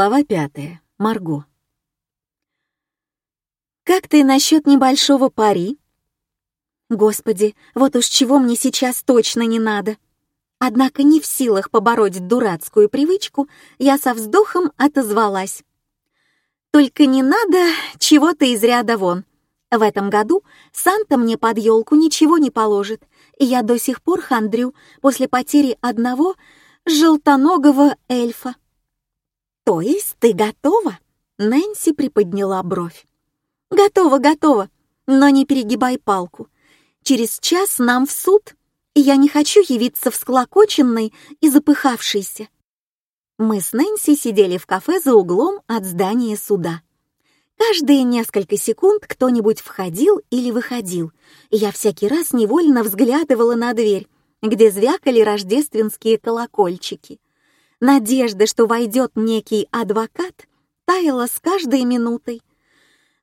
Глава пятая. Марго. «Как ты насчет небольшого пари?» «Господи, вот уж чего мне сейчас точно не надо!» Однако не в силах побороть дурацкую привычку, я со вздохом отозвалась. «Только не надо чего-то из ряда вон. В этом году Санта мне под елку ничего не положит, и я до сих пор хандрю после потери одного желтоногого эльфа. «То есть ты готова?» Нэнси приподняла бровь. «Готова, готова, но не перегибай палку. Через час нам в суд, и я не хочу явиться всклокоченной и запыхавшейся». Мы с Нэнси сидели в кафе за углом от здания суда. Каждые несколько секунд кто-нибудь входил или выходил, и я всякий раз невольно взглядывала на дверь, где звякали рождественские колокольчики. Надежда, что войдет некий адвокат, таяла с каждой минутой.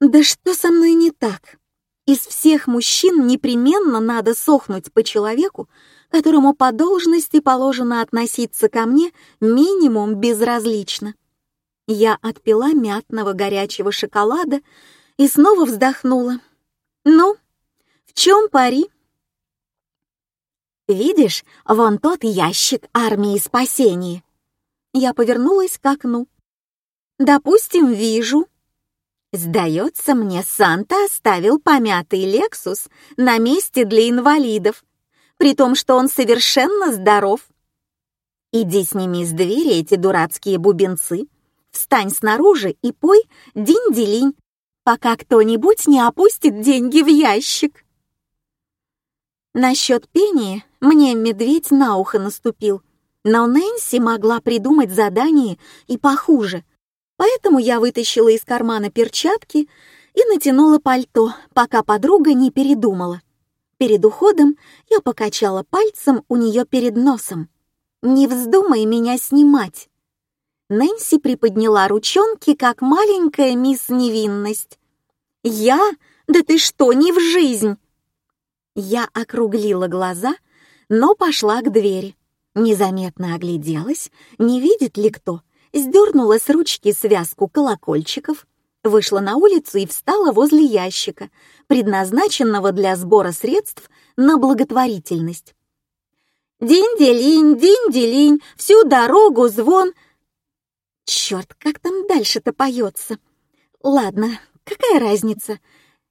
Да что со мной не так? Из всех мужчин непременно надо сохнуть по человеку, которому по должности положено относиться ко мне минимум безразлично. Я отпила мятного горячего шоколада и снова вздохнула. «Ну, в чем пари?» «Видишь, вон тот ящик армии спасения. Я повернулась к окну. «Допустим, вижу». Сдается мне, Санта оставил помятый «Лексус» на месте для инвалидов, при том, что он совершенно здоров. Иди сними с двери эти дурацкие бубенцы, встань снаружи и пой «Динь-делинь», пока кто-нибудь не опустит деньги в ящик. Насчет пения мне медведь на ухо наступил — но Нэнси могла придумать задание и похуже, поэтому я вытащила из кармана перчатки и натянула пальто, пока подруга не передумала. Перед уходом я покачала пальцем у нее перед носом. «Не вздумай меня снимать!» Нэнси приподняла ручонки, как маленькая мисс Невинность. «Я? Да ты что, не в жизнь!» Я округлила глаза, но пошла к двери. Незаметно огляделась, не видит ли кто, сдернула с ручки связку колокольчиков, вышла на улицу и встала возле ящика, предназначенного для сбора средств на благотворительность. «Динь-делинь, динь-делинь, всю дорогу звон!» Черт, как там дальше-то поется? Ладно, какая разница?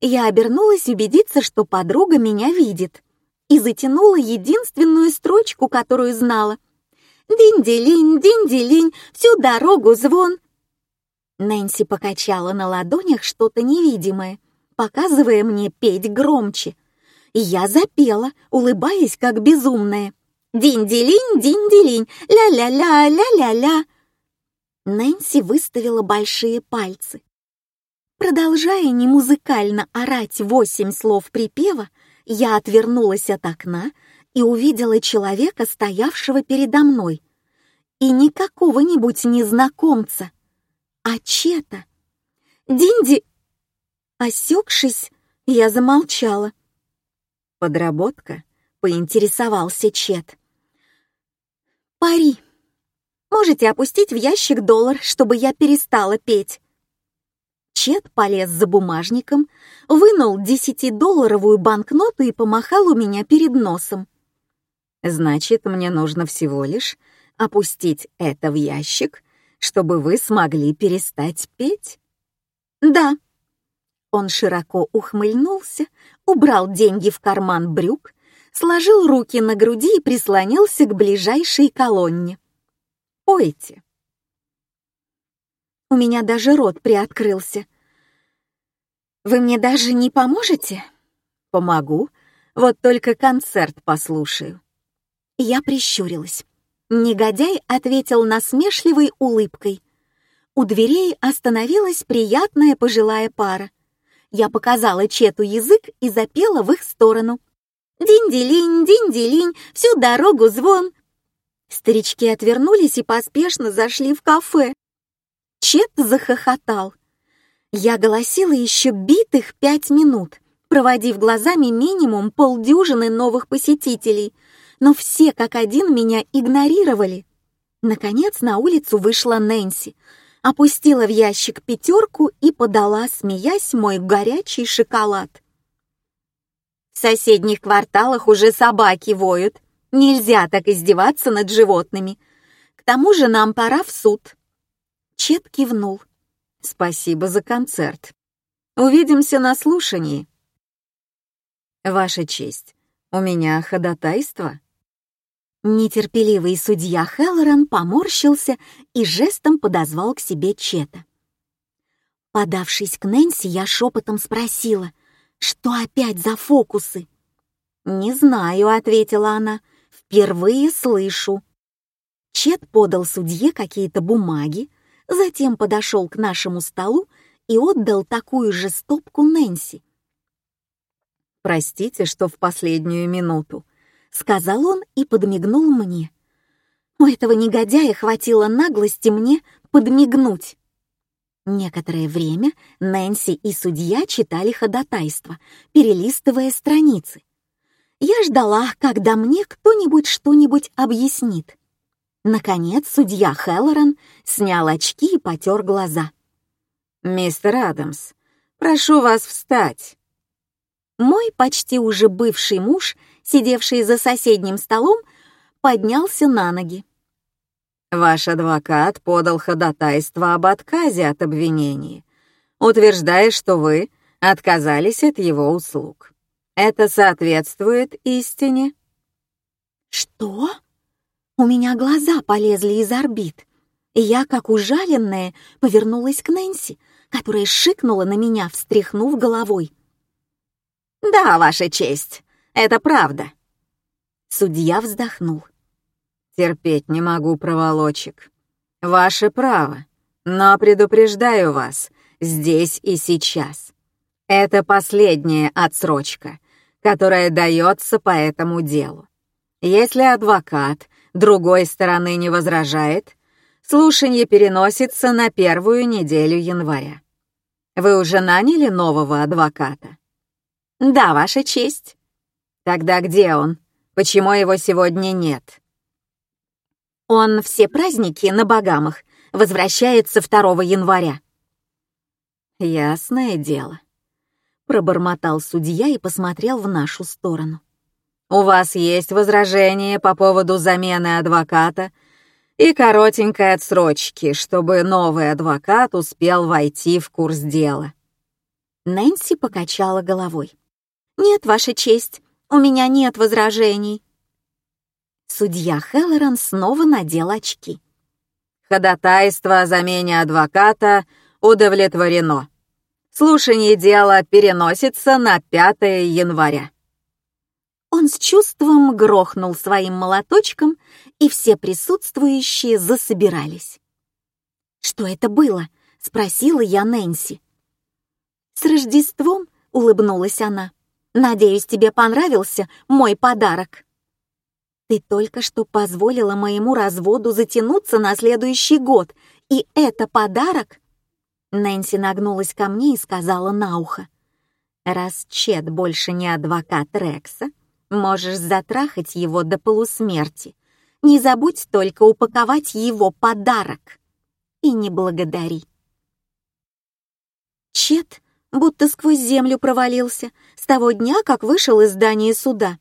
Я обернулась убедиться, что подруга меня видит и затянула единственную строчку, которую знала. «Динь-делинь, динь-делинь, всю дорогу звон!» Нэнси покачала на ладонях что-то невидимое, показывая мне петь громче. И я запела, улыбаясь как безумная. «Динь-делинь, динь-делинь, ля-ля-ля, ля-ля-ля!» Нэнси выставила большие пальцы. Продолжая немузыкально орать восемь слов припева, я отвернулась от окна и увидела человека, стоявшего передо мной. И не какого-нибудь незнакомца, а Чета. Динди... Осекшись, я замолчала. «Подработка?» — поинтересовался Чет. «Пари. Можете опустить в ящик доллар, чтобы я перестала петь?» Чет полез за бумажником, вынул десятидолларовую банкноту и помахал у меня перед носом. «Значит, мне нужно всего лишь опустить это в ящик, чтобы вы смогли перестать петь?» «Да». Он широко ухмыльнулся, убрал деньги в карман брюк, сложил руки на груди и прислонился к ближайшей колонне. «Пойте». У меня даже рот приоткрылся. «Вы мне даже не поможете?» «Помогу, вот только концерт послушаю». Я прищурилась. Негодяй ответил насмешливой улыбкой. У дверей остановилась приятная пожилая пара. Я показала Чету язык и запела в их сторону. «Динь-делинь, динь-делинь, всю дорогу звон!» Старички отвернулись и поспешно зашли в кафе. Чет захохотал. Я голосила еще битых пять минут, проводив глазами минимум полдюжины новых посетителей, но все как один меня игнорировали. Наконец на улицу вышла Нэнси. опустила в ящик пятерку и подала, смеясь, мой горячий шоколад. В соседних кварталах уже собаки воют. Нельзя так издеваться над животными. К тому же нам пора в суд. Чет кивнул. Спасибо за концерт. Увидимся на слушании. Ваша честь, у меня ходатайство. Нетерпеливый судья Хеллоран поморщился и жестом подозвал к себе Чета. Подавшись к Нэнси, я шепотом спросила, что опять за фокусы? «Не знаю», — ответила она, — «впервые слышу». Чет подал судье какие-то бумаги, затем подошел к нашему столу и отдал такую же стопку Нэнси. «Простите, что в последнюю минуту», — сказал он и подмигнул мне. У этого негодяя хватило наглости мне подмигнуть. Некоторое время Нэнси и судья читали ходатайство, перелистывая страницы. Я ждала, когда мне кто-нибудь что-нибудь объяснит. Наконец судья Хеллоран снял очки и потер глаза. «Мистер Адамс, прошу вас встать». Мой почти уже бывший муж, сидевший за соседним столом, поднялся на ноги. Ваш адвокат подал ходатайство об отказе от обвинения, утверждая, что вы отказались от его услуг. Это соответствует истине? Что? У меня глаза полезли из орбит, и я, как ужаленная, повернулась к Нэнси, которая шикнула на меня, встряхнув головой. «Да, Ваша честь, это правда». Судья вздохнул. «Терпеть не могу проволочек. Ваше право, но предупреждаю вас, здесь и сейчас. Это последняя отсрочка, которая дается по этому делу. Если адвокат другой стороны не возражает, слушание переносится на первую неделю января. Вы уже наняли нового адвоката? Да, Ваша честь. Тогда где он? Почему его сегодня нет? Он все праздники на Багамах возвращается 2 января. Ясное дело. Пробормотал судья и посмотрел в нашу сторону. У вас есть возражения по поводу замены адвоката и коротенькой отсрочки, чтобы новый адвокат успел войти в курс дела. Нэнси покачала головой. «Нет, Ваша честь, у меня нет возражений». Судья Хеллоран снова надел очки. «Ходатайство о замене адвоката удовлетворено. Слушание дела переносится на 5 января». Он с чувством грохнул своим молоточком, и все присутствующие засобирались. «Что это было?» — спросила я Нэнси. «С Рождеством?» — улыбнулась она. «Надеюсь, тебе понравился мой подарок». «Ты только что позволила моему разводу затянуться на следующий год, и это подарок?» Нэнси нагнулась ко мне и сказала на ухо. «Раз Чет больше не адвокат Рекса, Можешь затрахать его до полусмерти. Не забудь только упаковать его подарок. И не благодари. Чет будто сквозь землю провалился с того дня, как вышел из здания суда.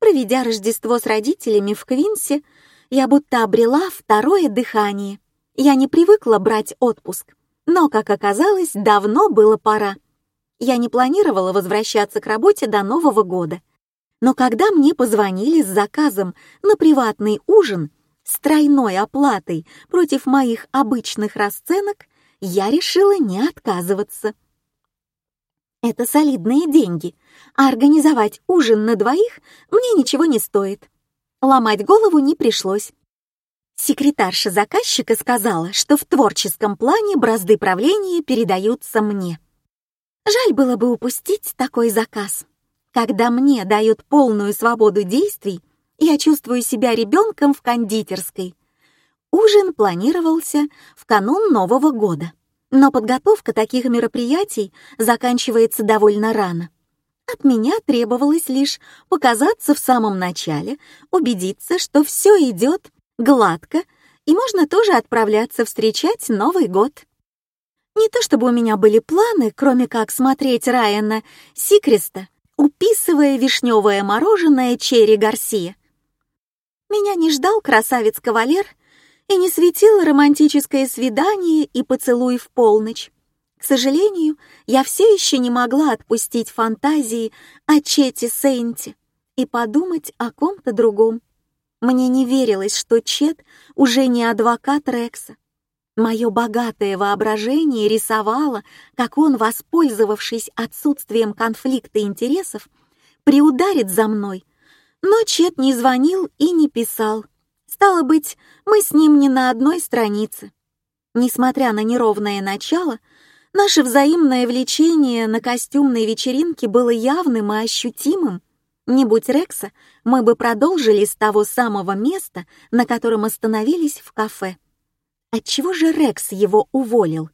Проведя Рождество с родителями в Квинсе, я будто обрела второе дыхание. Я не привыкла брать отпуск, но, как оказалось, давно было пора. Я не планировала возвращаться к работе до Нового года — но когда мне позвонили с заказом на приватный ужин с тройной оплатой против моих обычных расценок, я решила не отказываться. Это солидные деньги, а организовать ужин на двоих мне ничего не стоит. Ломать голову не пришлось. Секретарша заказчика сказала, что в творческом плане бразды правления передаются мне. Жаль было бы упустить такой заказ. Когда мне дают полную свободу действий, я чувствую себя ребенком в кондитерской. Ужин планировался в канун Нового года, но подготовка таких мероприятий заканчивается довольно рано. От меня требовалось лишь показаться в самом начале, убедиться, что все идет гладко и можно тоже отправляться встречать Новый год. Не то чтобы у меня были планы, кроме как смотреть Райана Сикреста, уписывая вишневое мороженое Черри Гарсия. Меня не ждал красавец-кавалер и не светило романтическое свидание и поцелуй в полночь. К сожалению, я все еще не могла отпустить фантазии о Чете Сейнте и подумать о ком-то другом. Мне не верилось, что Чет уже не адвокат Рекса. Мое богатое воображение рисовало, как он, воспользовавшись отсутствием конфликта интересов, приударит за мной. Но Чет не звонил и не писал. Стало быть, мы с ним не на одной странице. Несмотря на неровное начало, наше взаимное влечение на костюмной вечеринке было явным и ощутимым. Не будь Рекса, мы бы продолжили с того самого места, на котором остановились в кафе. Отчего же Рекс его уволил?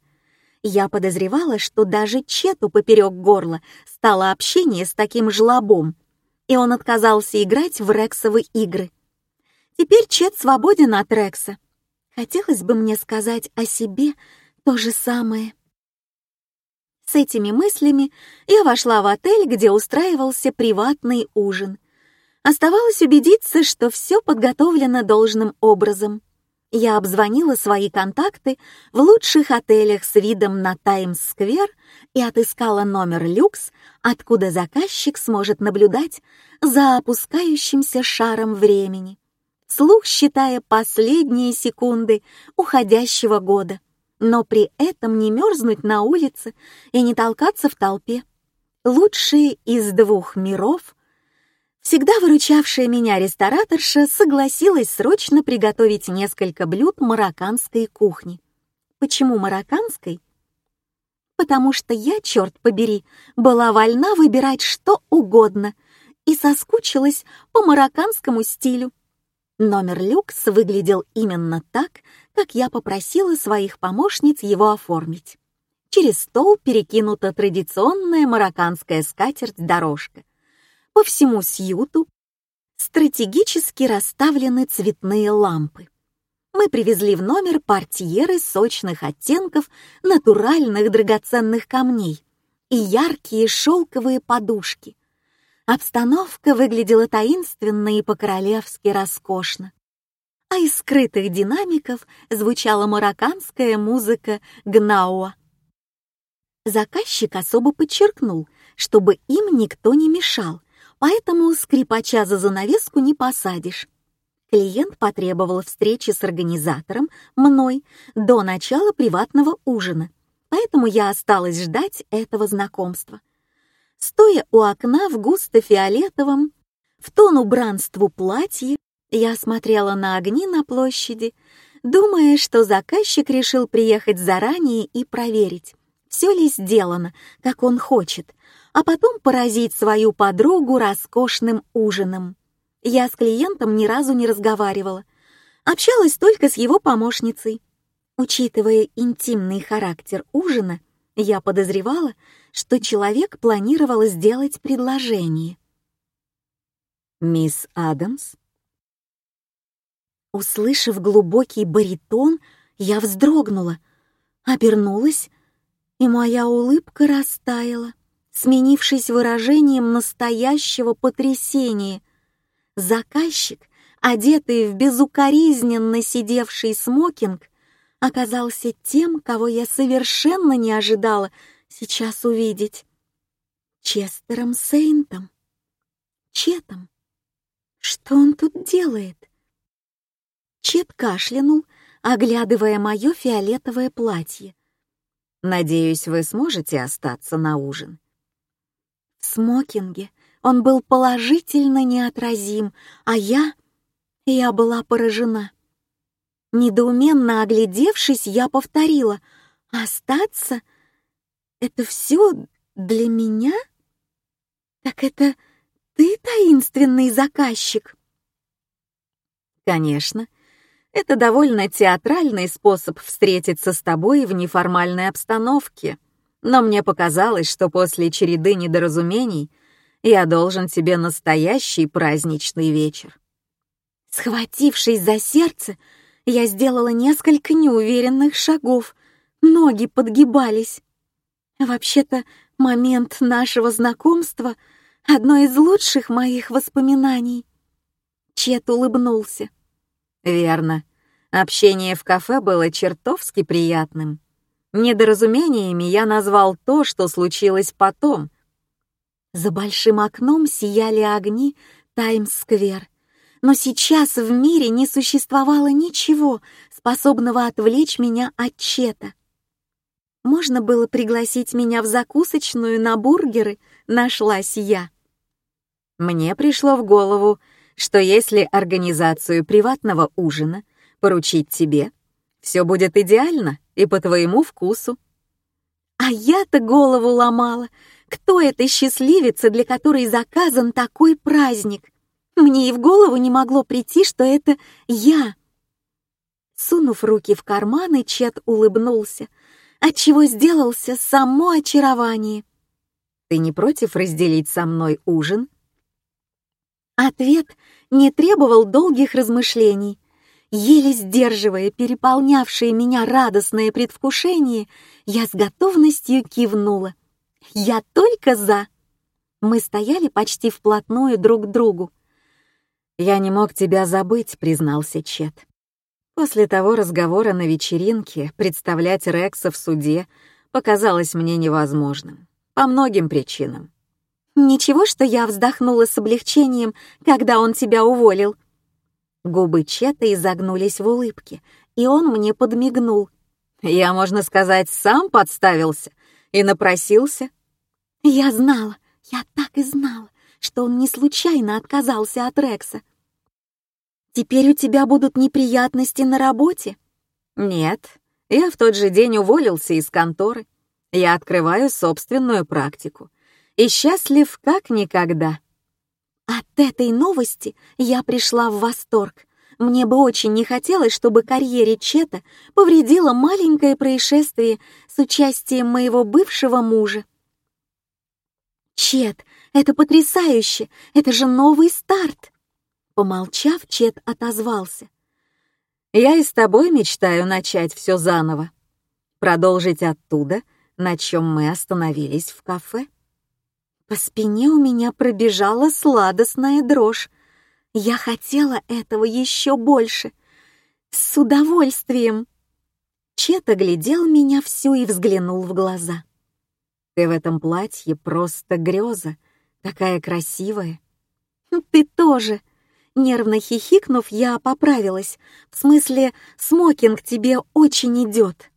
Я подозревала, что даже Чету поперек горла стало общение с таким жлобом, и он отказался играть в Рексовы игры. Теперь Чет свободен от Рекса. Хотелось бы мне сказать о себе то же самое. С этими мыслями я вошла в отель, где устраивался приватный ужин. Оставалось убедиться, что все подготовлено должным образом я обзвонила свои контакты в лучших отелях с видом на Таймс-сквер и отыскала номер люкс, откуда заказчик сможет наблюдать за опускающимся шаром времени, слух считая последние секунды уходящего года, но при этом не мерзнуть на улице и не толкаться в толпе. Лучшие из двух миров — Всегда выручавшая меня рестораторша согласилась срочно приготовить несколько блюд марокканской кухни. Почему марокканской? Потому что я, черт побери, была вольна выбирать что угодно и соскучилась по марокканскому стилю. Номер люкс выглядел именно так, как я попросила своих помощниц его оформить. Через стол перекинута традиционная марокканская скатерть-дорожка — по всему сьюту стратегически расставлены цветные лампы. Мы привезли в номер портьеры сочных оттенков натуральных драгоценных камней и яркие шелковые подушки. Обстановка выглядела таинственно и по-королевски роскошно. А из скрытых динамиков звучала марокканская музыка гнауа. Заказчик особо подчеркнул, чтобы им никто не мешал, поэтому скрипача за занавеску не посадишь. Клиент потребовал встречи с организатором, мной, до начала приватного ужина, поэтому я осталась ждать этого знакомства. Стоя у окна в густо-фиолетовом, в тон убранству платье, я смотрела на огни на площади, думая, что заказчик решил приехать заранее и проверить, все ли сделано, как он хочет, а потом поразить свою подругу роскошным ужином. Я с клиентом ни разу не разговаривала, общалась только с его помощницей. Учитывая интимный характер ужина, я подозревала, что человек планировал сделать предложение. «Мисс Адамс?» Услышав глубокий баритон, я вздрогнула, обернулась, и моя улыбка растаяла сменившись выражением настоящего потрясения. Заказчик, одетый в безукоризненно сидевший смокинг, оказался тем, кого я совершенно не ожидала сейчас увидеть. Честером Сейнтом. Четом. Что он тут делает? Чет кашлянул, оглядывая мое фиолетовое платье. «Надеюсь, вы сможете остаться на ужин?» Смокинге он был положительно неотразим, а я... я была поражена. Недоуменно оглядевшись, я повторила «Остаться? Это все для меня? Так это ты таинственный заказчик?» «Конечно. Это довольно театральный способ встретиться с тобой в неформальной обстановке», но мне показалось, что после череды недоразумений я должен тебе настоящий праздничный вечер. Схватившись за сердце, Я сделала несколько неуверенных шагов, ноги подгибались. Вообще-то, момент нашего знакомства — одно из лучших моих воспоминаний. Чет улыбнулся. Верно. Общение в кафе было чертовски приятным. Недоразумениями я назвал то, что случилось потом. За большим окном сияли огни Таймс-сквер. Но сейчас в мире не существовало ничего, способного отвлечь меня от Чета. Можно было пригласить меня в закусочную на бургеры, нашлась я. Мне пришло в голову, что если организацию приватного ужина поручить тебе, все будет идеально и по твоему вкусу. А я-то голову ломала. Кто эта счастливица, для которой заказан такой праздник? Мне и в голову не могло прийти, что это я. Сунув руки в карманы, Чет улыбнулся, отчего сделался само очарование. «Ты не против разделить со мной ужин?» Ответ не требовал долгих размышлений. Еле сдерживая переполнявшее меня радостное предвкушение, я с готовностью кивнула. «Я только за!» Мы стояли почти вплотную друг к другу. «Я не мог тебя забыть», — признался Чет. После того разговора на вечеринке представлять Рекса в суде показалось мне невозможным. По многим причинам. «Ничего, что я вздохнула с облегчением, когда он тебя уволил». Губы Чета изогнулись в улыбке, и он мне подмигнул. «Я, можно сказать, сам подставился и напросился». «Я знала, я так и знала, что он не случайно отказался от Рекса. Теперь у тебя будут неприятности на работе?» «Нет, я в тот же день уволился из конторы. Я открываю собственную практику и счастлив как никогда. От этой новости я пришла в восторг. Мне бы очень не хотелось, чтобы карьере Чета повредило маленькое происшествие с участием моего бывшего мужа. Чет, это потрясающе! Это же новый старт! Помолчав, Чет отозвался. Я и с тобой мечтаю начать все заново. Продолжить оттуда, на чем мы остановились в кафе. По спине у меня пробежала сладостная дрожь. Я хотела этого еще больше. С удовольствием. Чет оглядел меня всю и взглянул в глаза. «Ты в этом платье просто греза, такая красивая». «Ты тоже!» Нервно хихикнув, я поправилась. В смысле, смокинг тебе очень идет.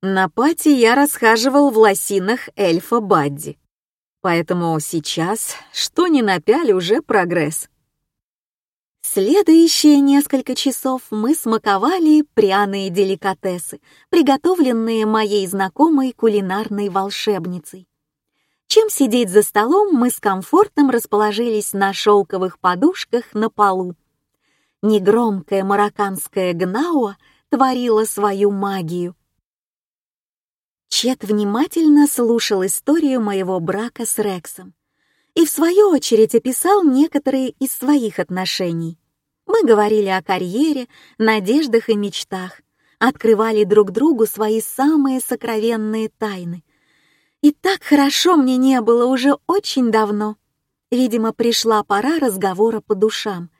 На пати я расхаживал в лосинах эльфа Бадди. Поэтому сейчас, что ни напяли, уже прогресс. Следующие несколько часов мы смаковали пряные деликатесы, приготовленные моей знакомой кулинарной волшебницей. Чем сидеть за столом, мы с комфортом расположились на шелковых подушках на полу. Негромкая марокканская гнауа творила свою магию. Чет внимательно слушал историю моего брака с Рексом и в свою очередь описал некоторые из своих отношений. Мы говорили о карьере, надеждах и мечтах, открывали друг другу свои самые сокровенные тайны. И так хорошо мне не было уже очень давно. Видимо, пришла пора разговора по душам.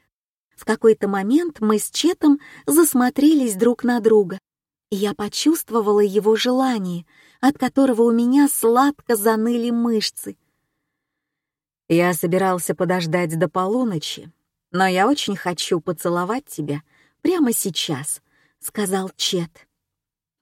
В какой-то момент мы с Четом засмотрелись друг на друга, я почувствовала его желание — от которого у меня сладко заныли мышцы. Я собирался подождать до полуночи, но я очень хочу поцеловать тебя прямо сейчас, сказал Чет.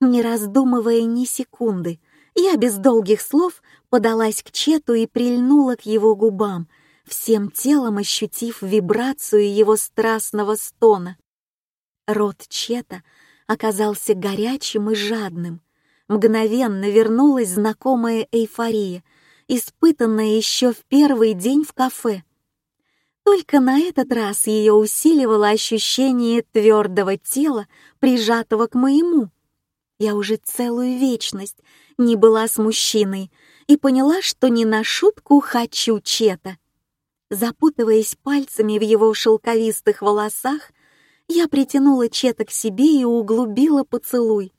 Не раздумывая ни секунды, я без долгих слов подалась к Чету и прильнула к его губам, всем телом ощутив вибрацию его страстного стона. Рот Чета оказался горячим и жадным, мгновенно вернулась знакомая эйфория, испытанная еще в первый день в кафе. Только на этот раз ее усиливало ощущение твердого тела, прижатого к моему. Я уже целую вечность не была с мужчиной и поняла, что не на шутку хочу Чета. Запутываясь пальцами в его шелковистых волосах, Я притянула Чета к себе и углубила поцелуй.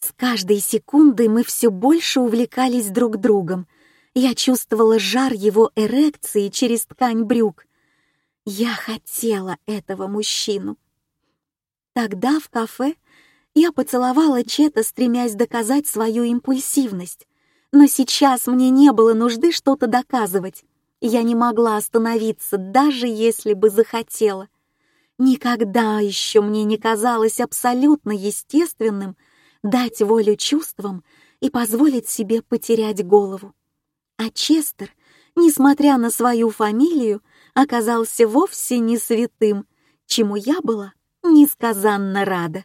С каждой секундой мы все больше увлекались друг другом. Я чувствовала жар его эрекции через ткань брюк. Я хотела этого мужчину. Тогда в кафе я поцеловала Чета, стремясь доказать свою импульсивность. Но сейчас мне не было нужды что-то доказывать. Я не могла остановиться, даже если бы захотела. Никогда еще мне не казалось абсолютно естественным дать волю чувствам и позволить себе потерять голову. А Честер, несмотря на свою фамилию, оказался вовсе не святым, чему я была несказанно рада.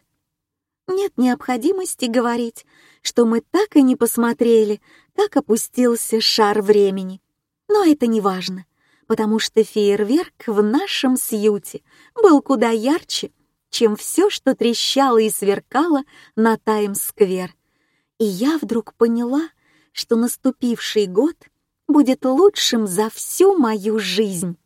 Нет необходимости говорить, что мы так и не посмотрели, как опустился шар времени. Но это не важно, потому что фейерверк в нашем сьюте был куда ярче, чем все, что трещало и сверкало на Таймс-сквер. И я вдруг поняла, что наступивший год будет лучшим за всю мою жизнь.